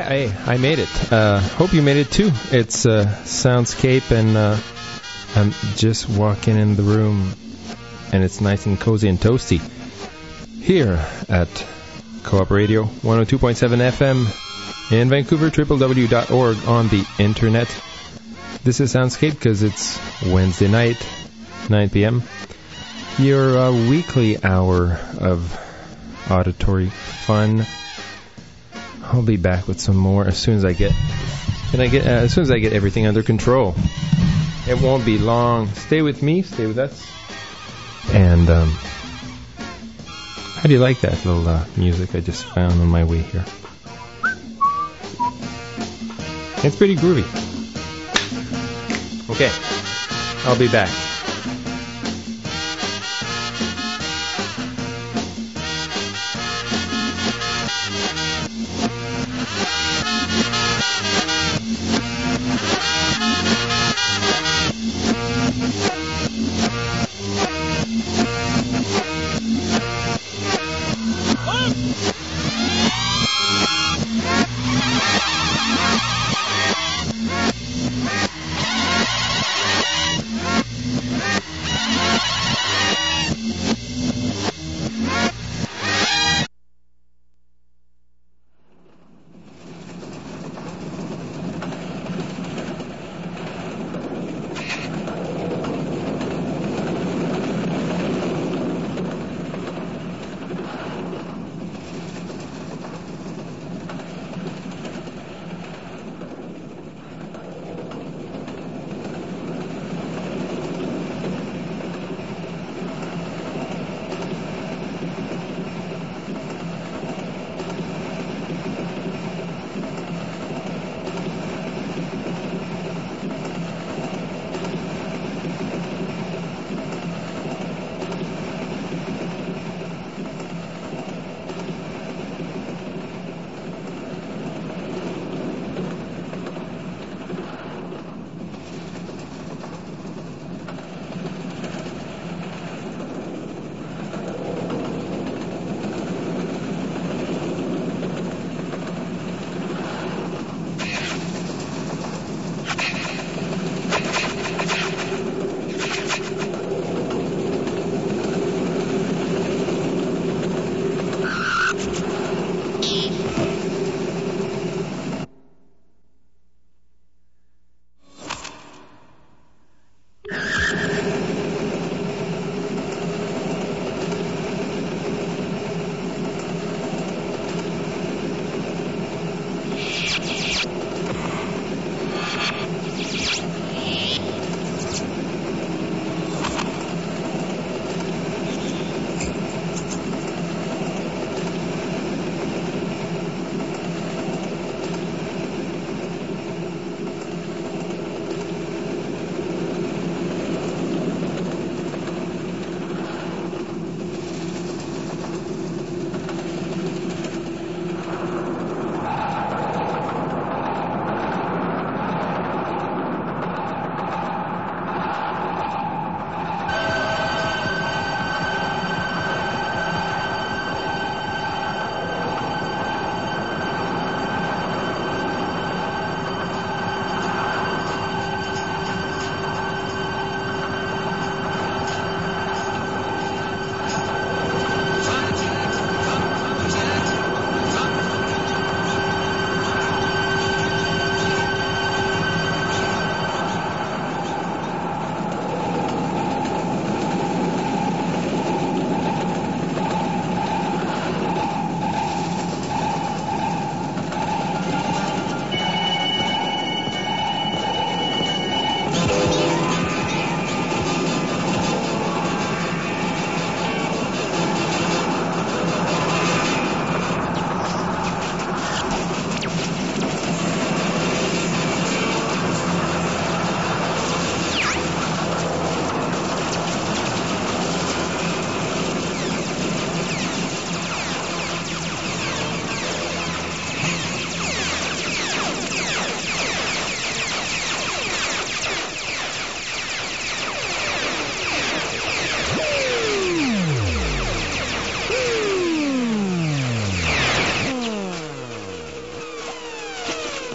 Yeah, hey, I made it. Uh, hope you made it too. It's uh, Soundscape, and uh, I'm just walking in the room, and it's nice and cozy and toasty here at Co-op Radio 102.7 FM in Vancouver, www.org on the internet. This is Soundscape because it's Wednesday night, 9 p.m. Your uh, weekly hour of auditory fun I'll be back with some more as soon as I get I get uh, as soon as I get everything under control. It won't be long. Stay with me. Stay with us. And um, how do you like that little uh, music I just found on my way here? It's pretty groovy. Okay, I'll be back.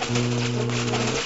Música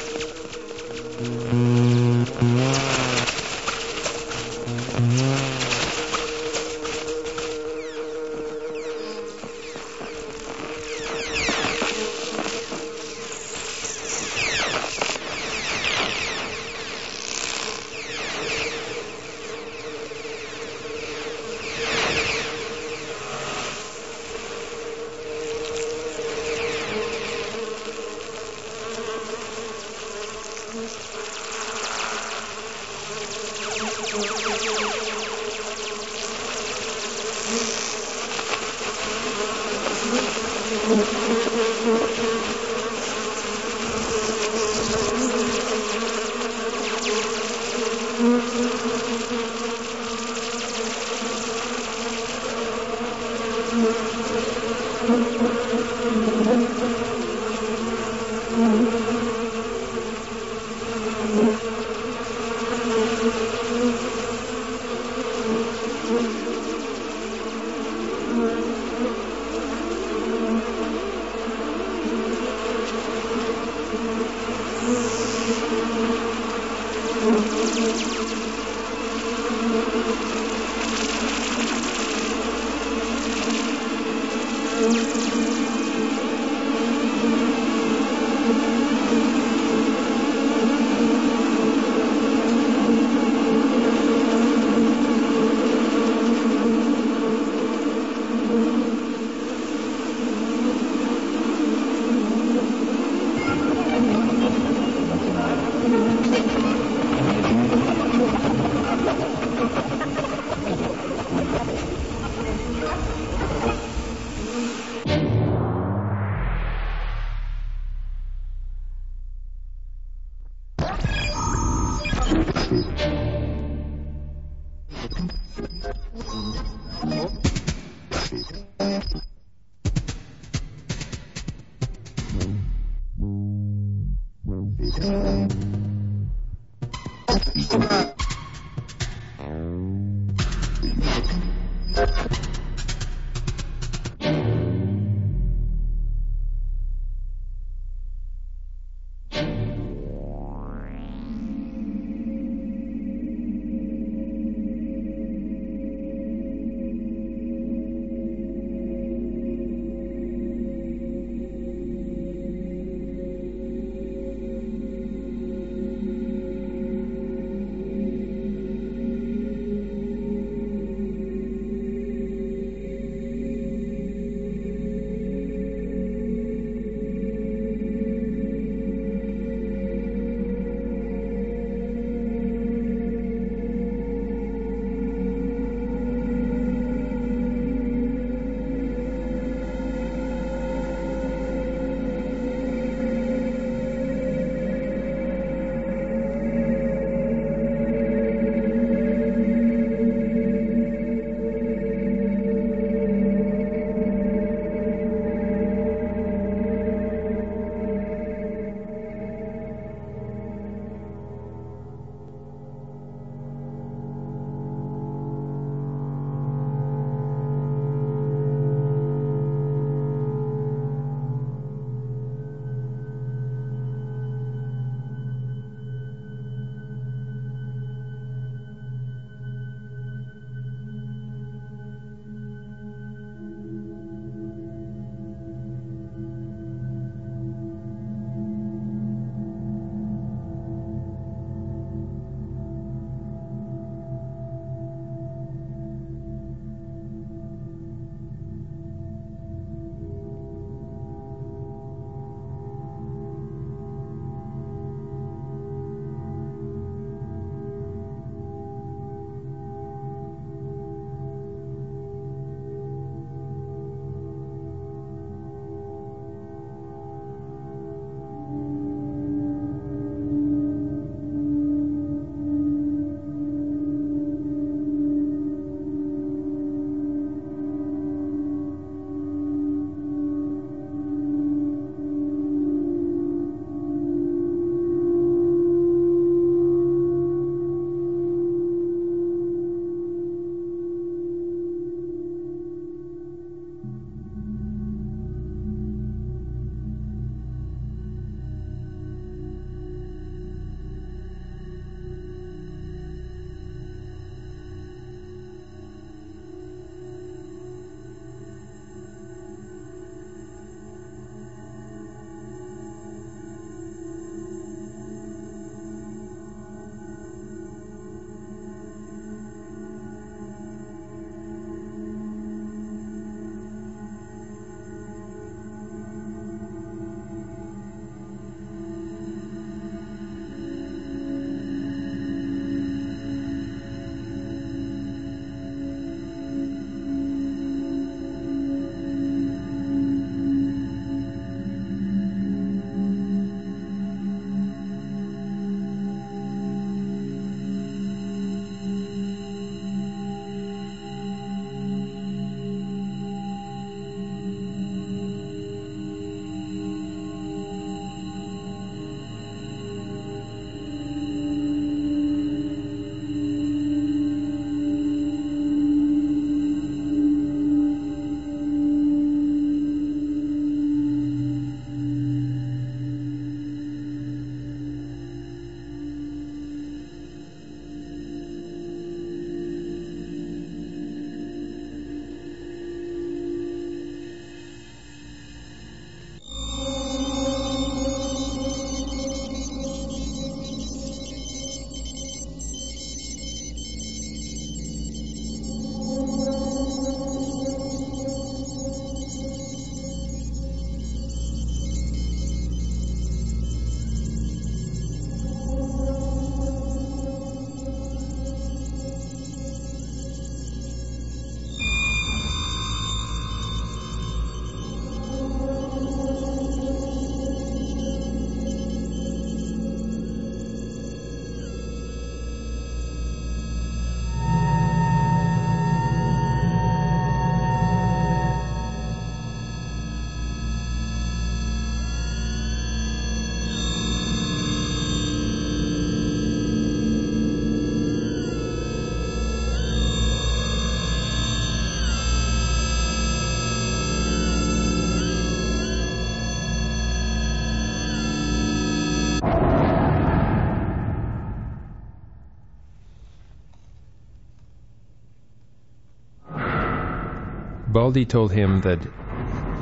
Baldy told him that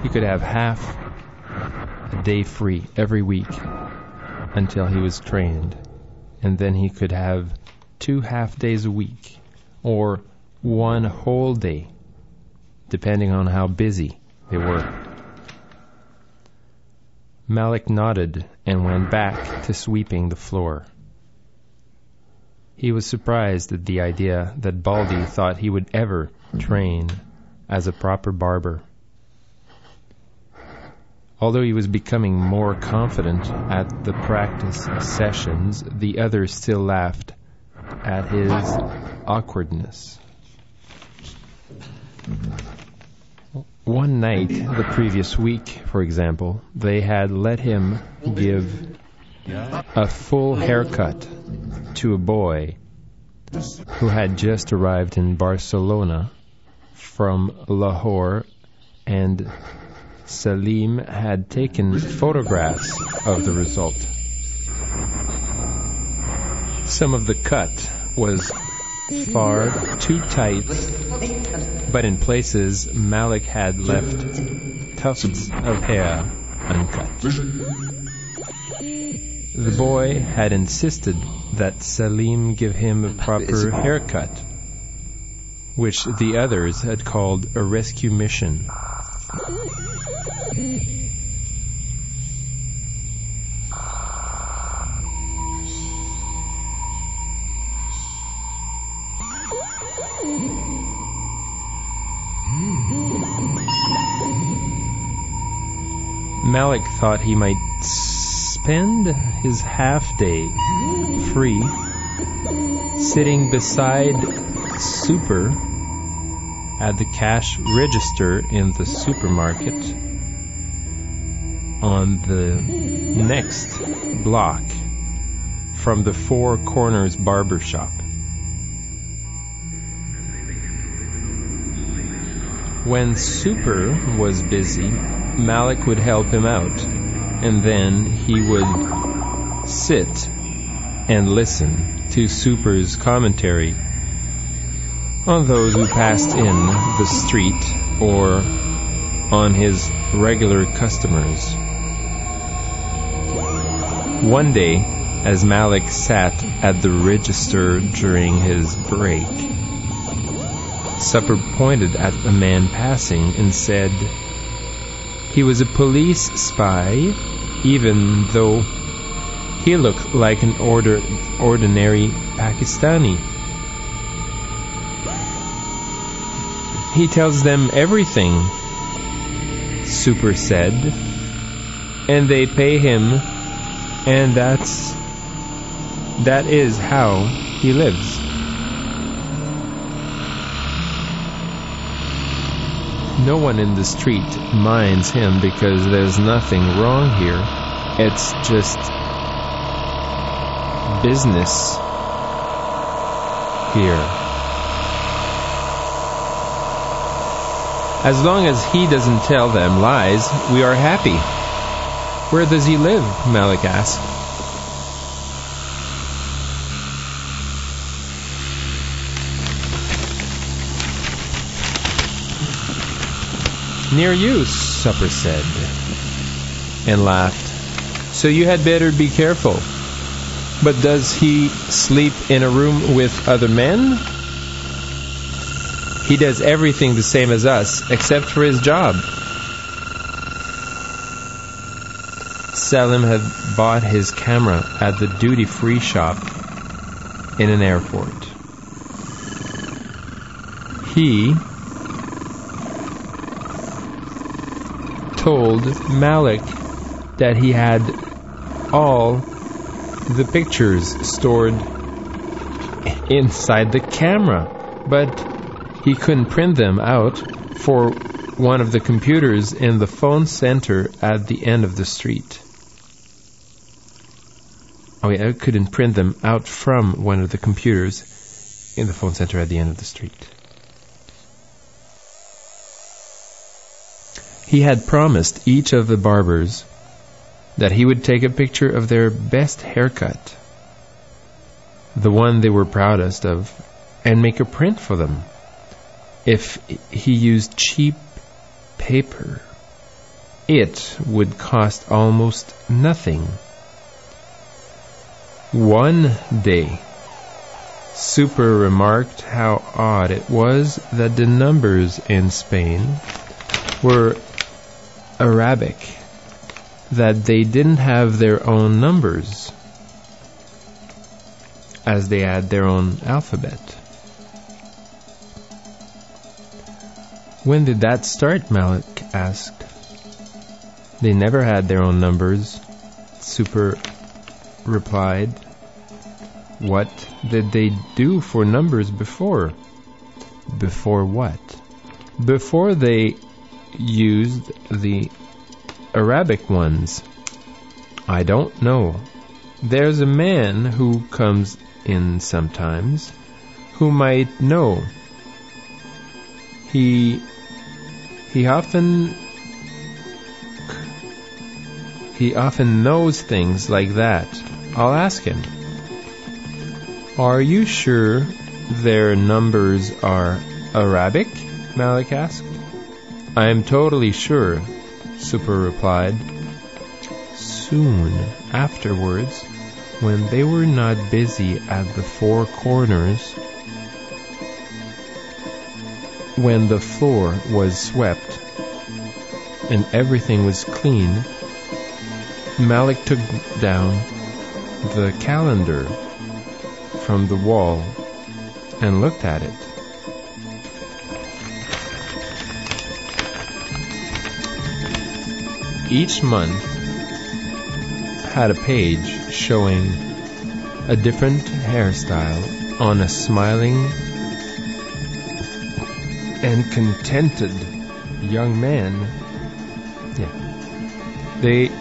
he could have half a day free every week until he was trained, and then he could have two half days a week or one whole day, depending on how busy they were. Malik nodded and went back to sweeping the floor. He was surprised at the idea that Baldy thought he would ever train as a proper barber. Although he was becoming more confident at the practice sessions, the others still laughed at his awkwardness. One night, the previous week, for example, they had let him give a full haircut to a boy who had just arrived in Barcelona from Lahore and Salim had taken photographs of the result. Some of the cut was far too tight, but in places Malik had left tufts of hair uncut. The boy had insisted that Salim give him a proper haircut, which the others had called a rescue mission. Malik thought he might spend his half day free sitting beside Super at the cash register in the supermarket on the next block from the Four Corners barber shop. When Super was busy, Malik would help him out, and then he would sit and listen to Super's commentary on those who passed in the street or on his regular customers. One day, as Malik sat at the register during his break, Super pointed at a man passing and said he was a police spy, even though he looked like an order, ordinary Pakistani. He tells them everything, Super said, and they pay him, and that's that is how he lives. No one in the street minds him because there's nothing wrong here. It's just business here. As long as he doesn't tell them lies, we are happy. Where does he live? Malik asked. Near you, Super said, and laughed. So you had better be careful. But does he sleep in a room with other men? He does everything the same as us, except for his job. Salim had bought his camera at the duty free shop in an airport. He told Malik that he had all the pictures stored inside the camera, but he couldn't print them out for one of the computers in the phone center at the end of the street. Oh yeah, I couldn't print them out from one of the computers in the phone center at the end of the street. He had promised each of the barbers that he would take a picture of their best haircut, the one they were proudest of, and make a print for them. If he used cheap paper. It would cost almost nothing. One day, Super remarked how odd it was that the numbers in Spain were Arabic, that they didn't have their own numbers, as they had their own alphabet. When did that start? Malik asked. They never had their own numbers, Super replied. What did they do for numbers before? Before what? Before they used the Arabic ones. I don't know. There's a man who comes in sometimes who might know. He he often he often knows things like that. I'll ask him. Are you sure their numbers are Arabic? Malik asked. I am totally sure, Super replied. Soon afterwards, when they were not busy at the four corners, when the floor was swept and everything was clean, Malik took down the calendar from the wall and looked at it. Each month had a page showing a different hairstyle on a smiling and contented young man. Yeah. They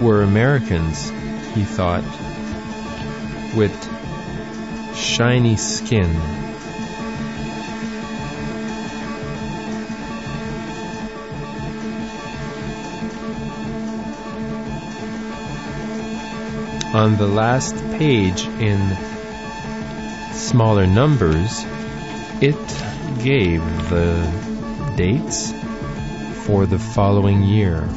were Americans, he thought, with shiny skin. On the last page in smaller numbers, it gave the dates for the following year.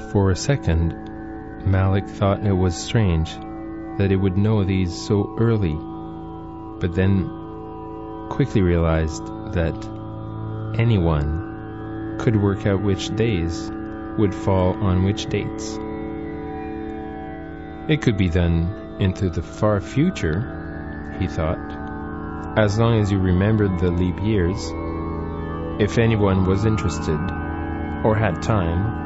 For a second, Malik thought it was strange that it would know these so early, but then quickly realized that anyone could work out which days would fall on which dates. It could be done into the far future, he thought, as long as you remembered the leap years. If anyone was interested or had time,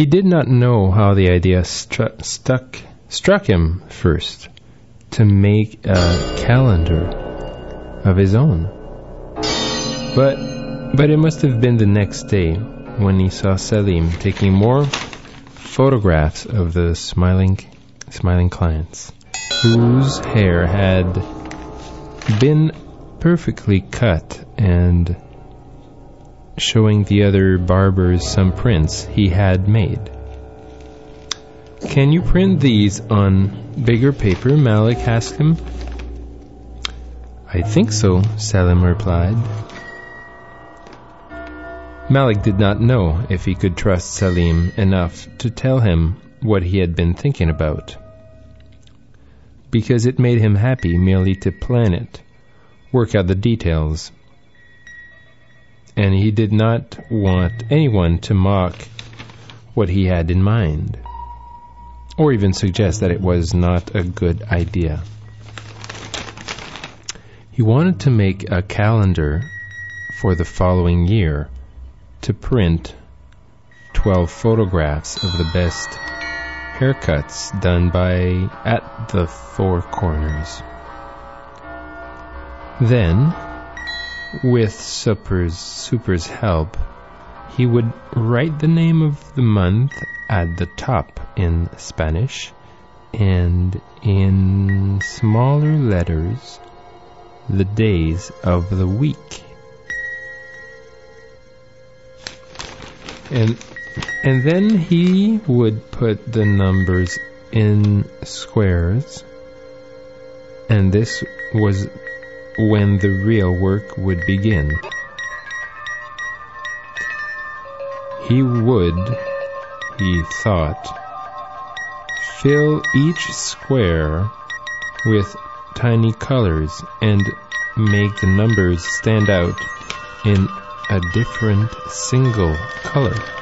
He did not know how the idea stru- stuck struck him first to make a calendar of his own. But but it must have been the next day when he saw Salim taking more photographs of the smiling smiling clients whose hair had been perfectly cut and showing the other barbers some prints he had made. Can you print these on bigger paper? Malik asked him. I think so, Salim replied. Malik did not know if he could trust Salim enough to tell him what he had been thinking about. Because it made him happy merely to plan it, work out the details. And he did not want anyone to mock what he had in mind or even suggest that it was not a good idea. He wanted to make a calendar for the following year to print 12 photographs of the best haircuts done by at the four corners. Then, with Super's, Super's help, he would write the name of the month at the top in Spanish and in smaller letters the days of the week. And and then he would put the numbers in squares and this was when the real work would begin. He would he thought, fill each square with tiny colors and make the numbers stand out in a different single color.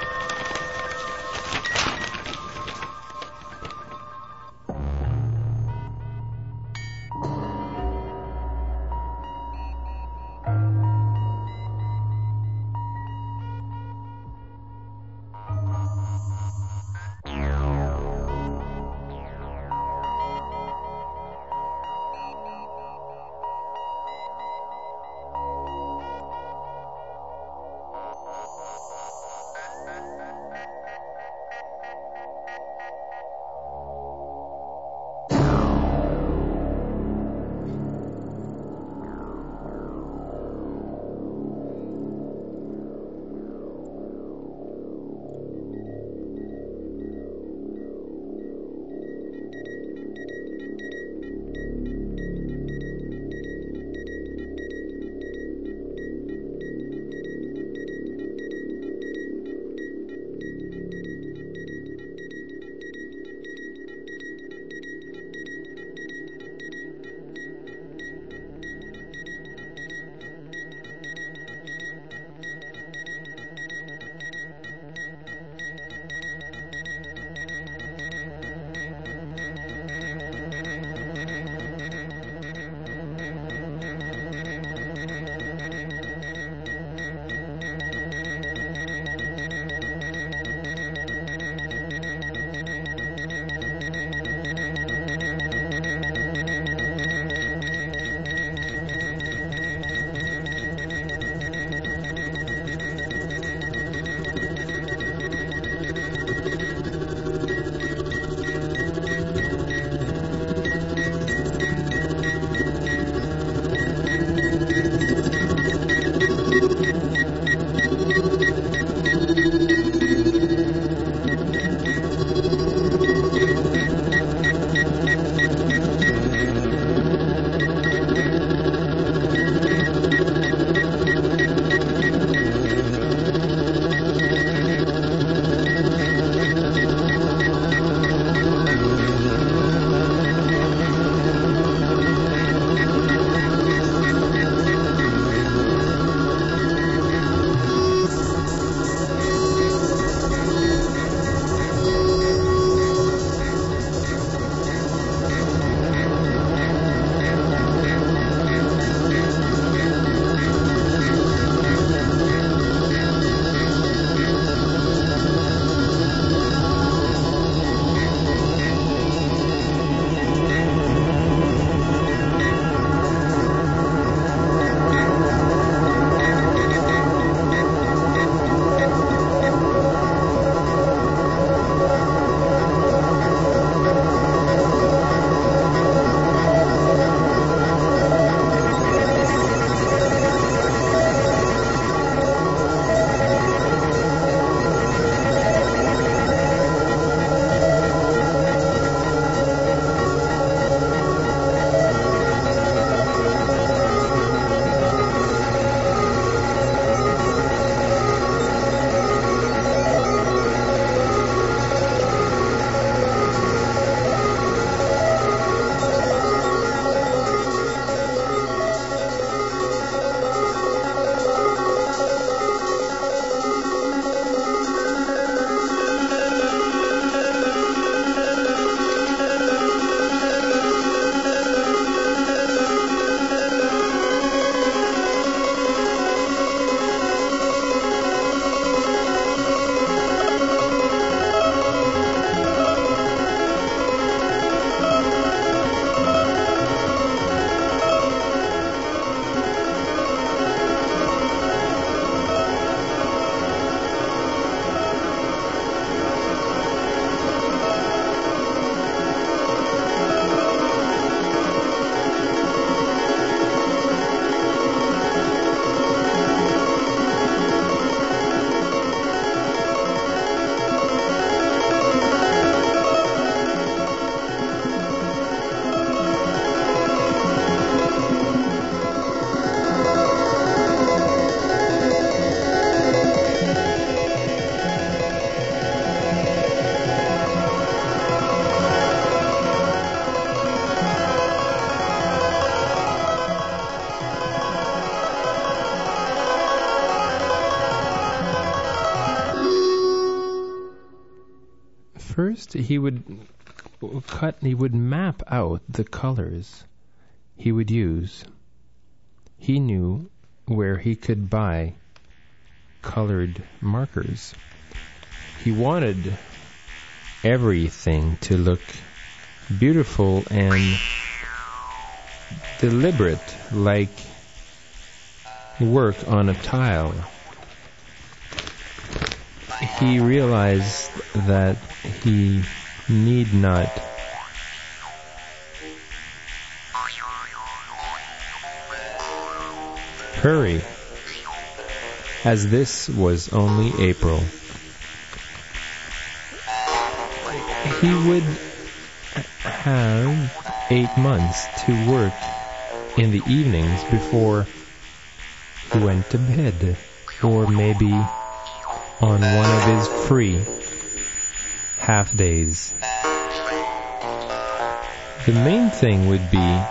First he would cut, he would map out the colors he would use. He knew where he could buy colored markers. He wanted everything to look beautiful and deliberate, like work on a tile. He realized that he need not hurry, as this was only April. He would have eight months to work in the evenings before he went to bed, or maybe on one of his free half days. The main thing would be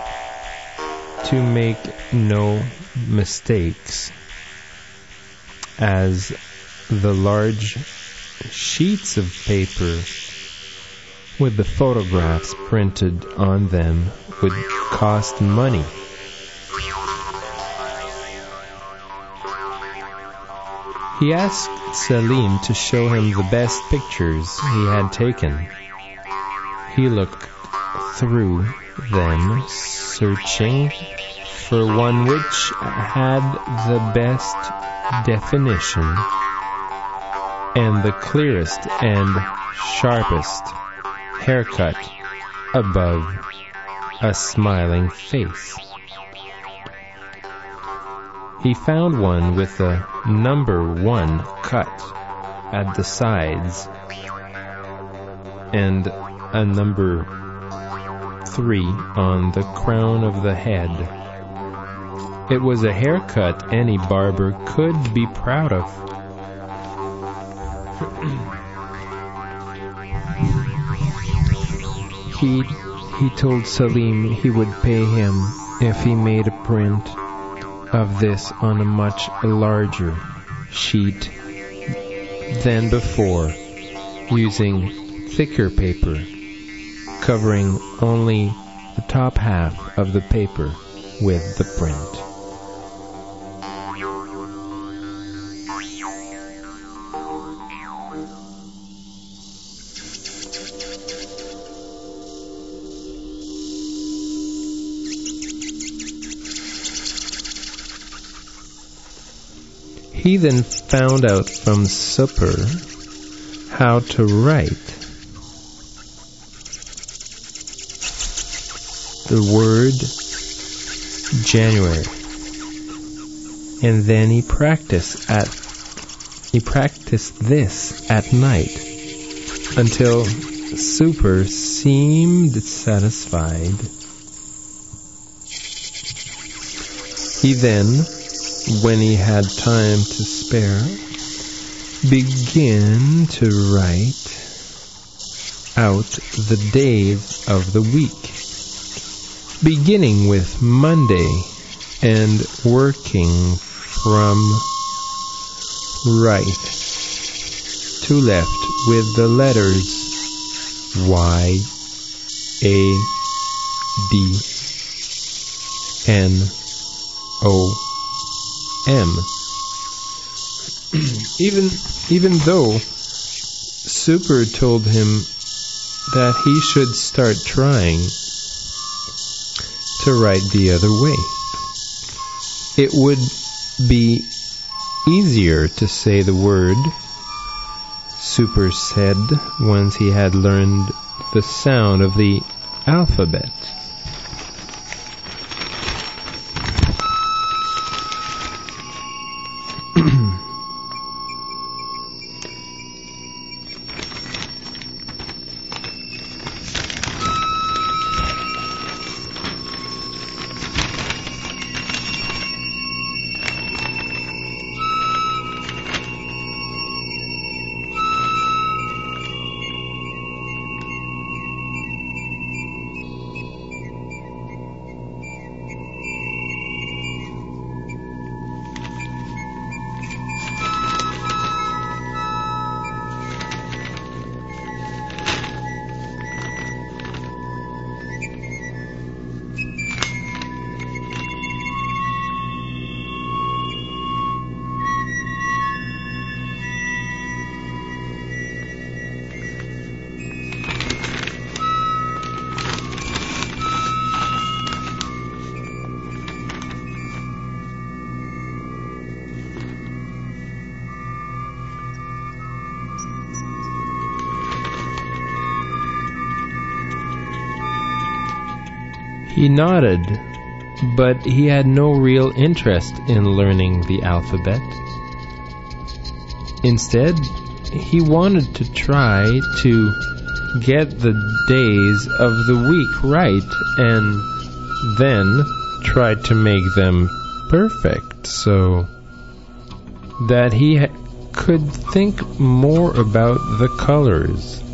to make no mistakes as the large sheets of paper with the photographs printed on them would cost money. He asked Salim to show him the best pictures he had taken. He looked through them, searching for one which had the best definition and the clearest and sharpest haircut above a smiling face. He found one with a number one cut at the sides and a number three on the crown of the head. It was a haircut any barber could be proud of. he he told Salim he would pay him if he made a print of this on a much larger sheet than before, using thicker paper, covering only the top half of the paper with the print. He then found out from Super how to write the word January. And then he practiced at he practiced this at night until Super seemed satisfied. He then when he had time to spare, begin to write out the days of the week, beginning with Monday and working from right to left with the letters Y, A, D, N, O, M. even even though Super told him that he should start trying to write the other way. It would be easier to say the word, Super said once he had learned the sound of the alphabet. He nodded, but he had no real interest in learning the alphabet. Instead, he wanted to try to get the days of the week right and then try to make them perfect so that he could think more about the colors.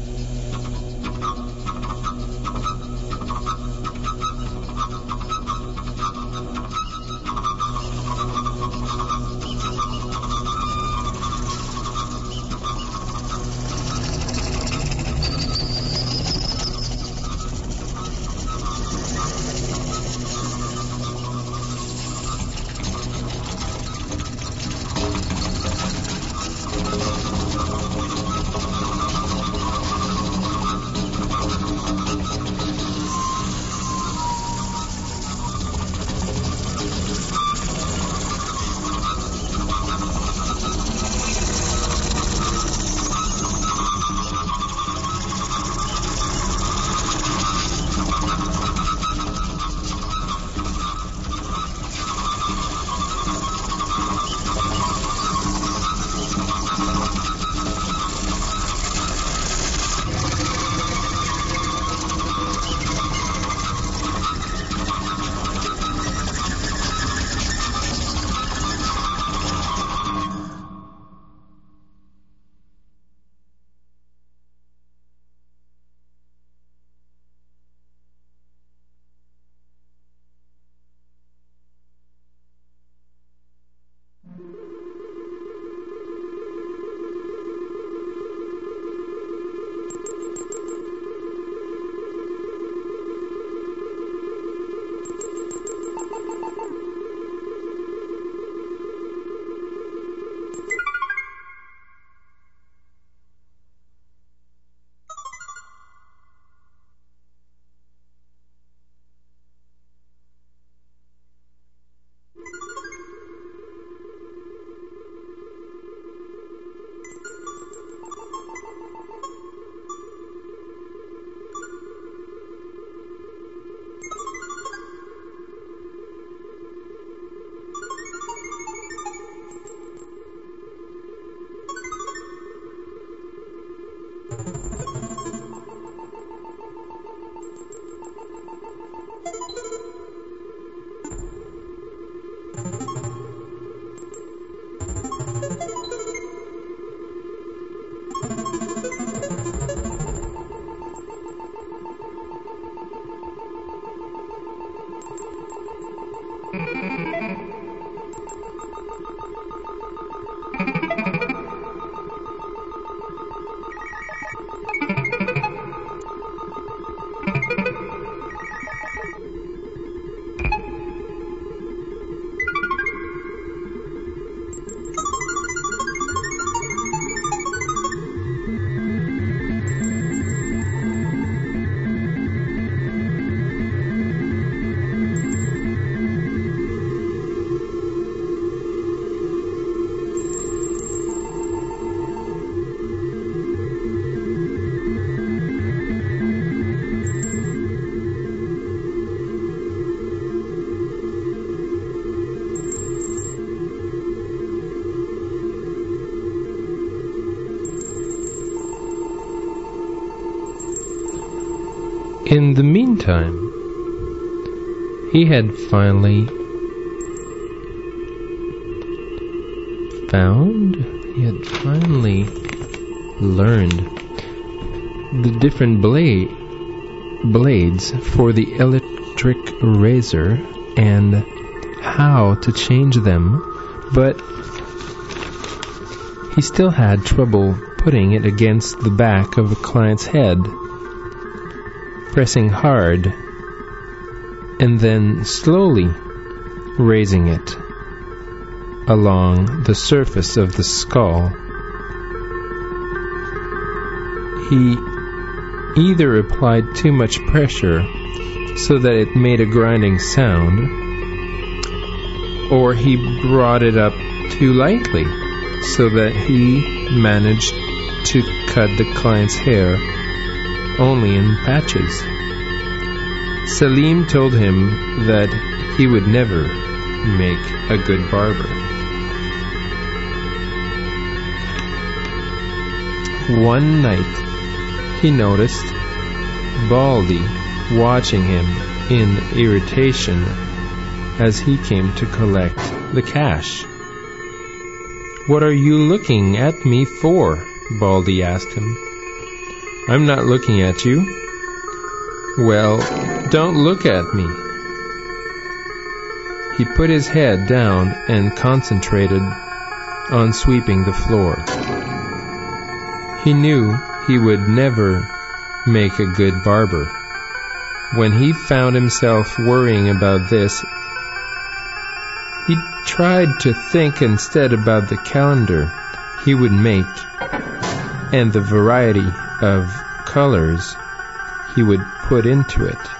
In the meantime, he had finally found, he had finally learned the different blade, blades for the electric razor and how to change them, but he still had trouble putting it against the back of a client's head pressing hard, and then slowly raising it along the surface of the skull. He either applied too much pressure so that it made a grinding sound, or he brought it up too lightly so that he managed to cut the client's hair only in patches. Salim told him that he would never make a good barber. One night, he noticed Baldy watching him in irritation as he came to collect the cash. What are you looking at me for? Baldy asked him. I'm not looking at you. Well, don't look at me. He put his head down and concentrated on sweeping the floor. He knew he would never make a good barber. When he found himself worrying about this, he tried to think instead about the calendar he would make and the variety of colors he would put into it.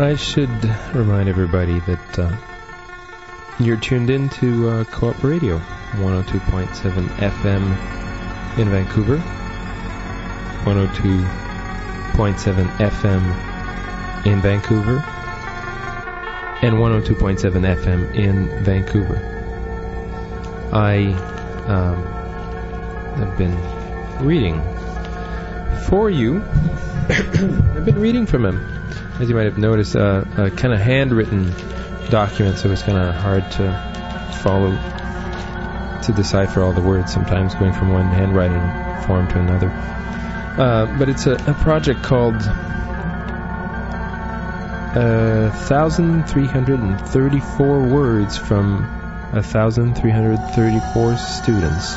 I should remind everybody that uh, you're tuned in to uh, Co-op Radio, 102.7 FM in Vancouver, 102.7 FM in Vancouver, and 102.7 FM in Vancouver. I um, have been reading for you. I've been reading from him as you might have noticed, uh, a kind of handwritten document, so it's kind of hard to follow, to decipher all the words sometimes, going from one handwriting form to another. Uh, but it's a, a project called uh, 1,334 Words from 1,334 Students.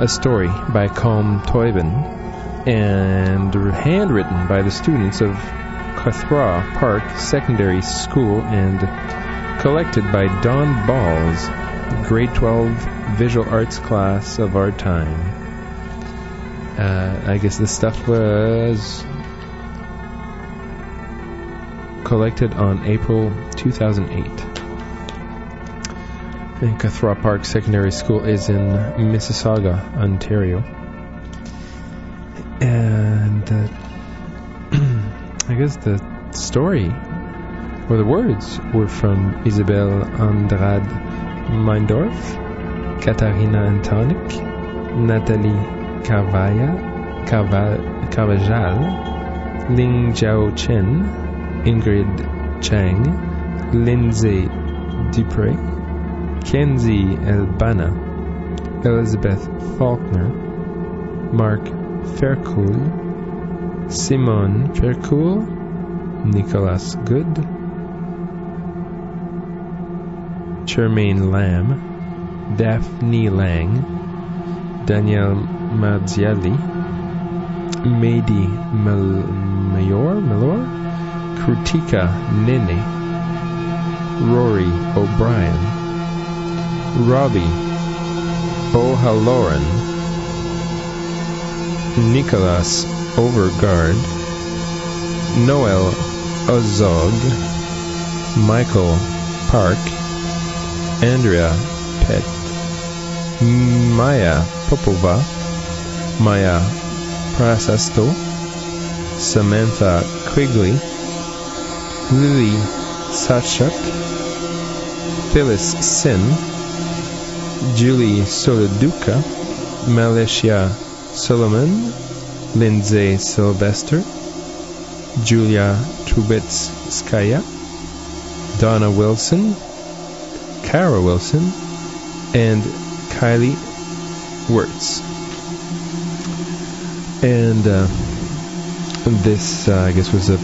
A story by Colm Toibin and handwritten by the students of Cawthra Park Secondary School and collected by Don Balls, grade 12 visual arts class of our time. Uh, I guess this stuff was collected on April 2008. And Cawthra Park Secondary School is in Mississauga, Ontario. I guess the story or the words were from Isabel Andrade Meindorf, Katarina Antonik, Natalie Carvaya, Carva, Carvajal, Ling Jiao Chen, Ingrid Chang, Lindsay Dupre, Kenzie Elbana, Elizabeth Faulkner, Mark Faircool, Simon Faircool, Nicholas Good, Charmaine Lamb, Daphne Lang, Danielle Mazziali, Mady Mayor, Malor, Krutika Nene, Rory O'Brien, Robbie O'Halloran, Nicholas Overgaard, Noel Ozog, Michael Park, Andrea Pet, Maya Popova, Maya Prasasto, Samantha Quigley, Lily Sachuk, Phyllis Sin, Julie Soloduca, Malicia Solomon, Lindsay Sylvester, Julia Trubetskaya, Donna Wilson, Kara Wilson, and Kylie Wirtz. And uh, this, uh, I guess, was a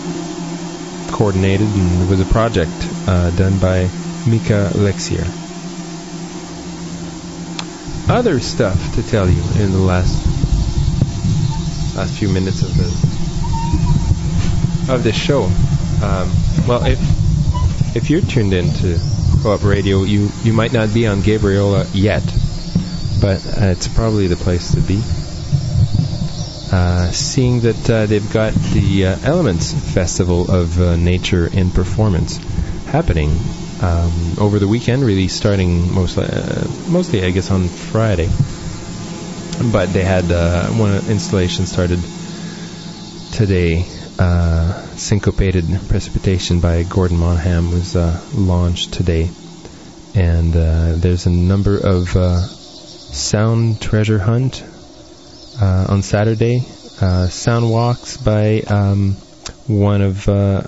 coordinated and was a project uh, done by Micah Lexier. Other stuff to tell you in the last last few minutes of the of this show. Um, well, if if you're tuned in to Co-op Radio, you you might not be on Gabriola yet, but uh, it's probably the place to be. Uh, seeing that uh, they've got the uh, Elements Festival of uh, Nature and Performance happening um, over the weekend, really starting mostly, uh, mostly I guess on Friday. But they had one installation started today. Syncopated Precipitation by Gordon Monahan was launched today, and there's a number of sound treasure hunt uh, on Saturday. Uh, sound walks by um, one of uh,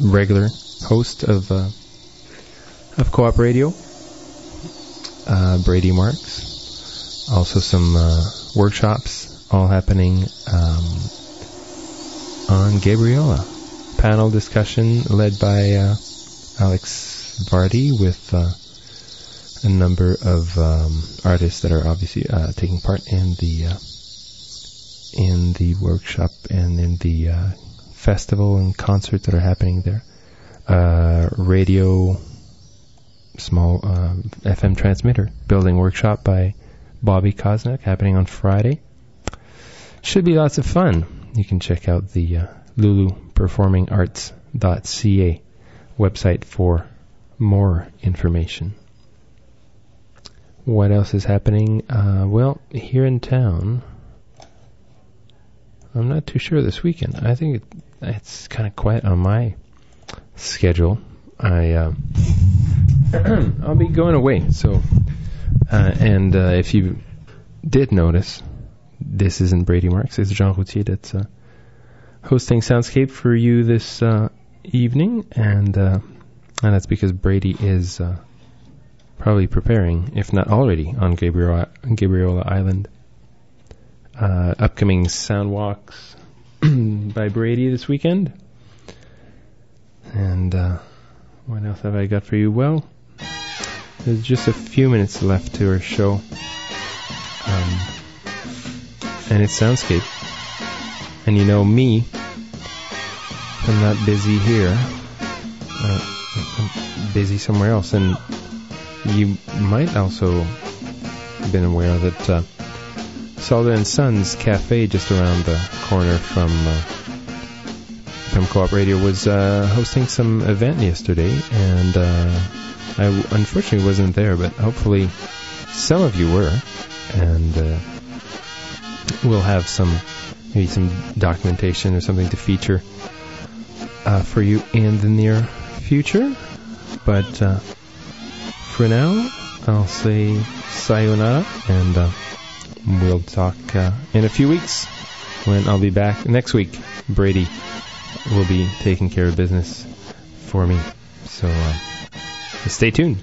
regular host of uh, of Co-op Radio, uh, Brady Marks. Also some uh, workshops all happening um, on Gabriola. Panel discussion led by Alex Vardy with a number of um, artists that are obviously uh, taking part in the uh, in the workshop and in the uh, festival and concerts that are happening there. Uh, radio, small uh, FM transmitter building workshop by Bobby Kosnak happening on Friday. Should be lots of fun. You can check out the uh, luluperformingarts.ca website for more information. What else is happening? Uh, well, here in town, I'm not too sure this weekend. I think it, it's kind of quiet on my schedule. I uh, I'll be going away. So, uh, and uh, if you did notice, this isn't Brady Marks. It's Jean Routhier that's uh, hosting Soundscape for you this uh, evening, and uh, and that's because Brady is probably preparing, if not already, on Gabriola, Gabriola Island. Uh, upcoming sound walks by Brady this weekend. And uh, what else have I got for you? Well, there's just a few minutes left to our show. Um, and it's Soundscape. And you know me, I'm not busy here. Uh, I'm busy somewhere else. And you might also have been aware that uh, Solder and Sons Cafe, just around the corner from uh, from Co-op Radio, was uh, hosting some event yesterday, and I unfortunately wasn't there, but hopefully some of you were, and uh, we'll have some maybe some documentation or something to feature uh, for you in the near future. But uh, for now, I'll say sayonara, and uh, we'll talk uh, in a few weeks when I'll be back next week. Brady will be taking care of business for me. So uh, Stay tuned.